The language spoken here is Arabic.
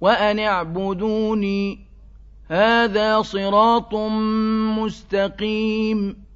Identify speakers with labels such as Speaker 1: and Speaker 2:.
Speaker 1: وأن اعبدوني هذا صراط مستقيم.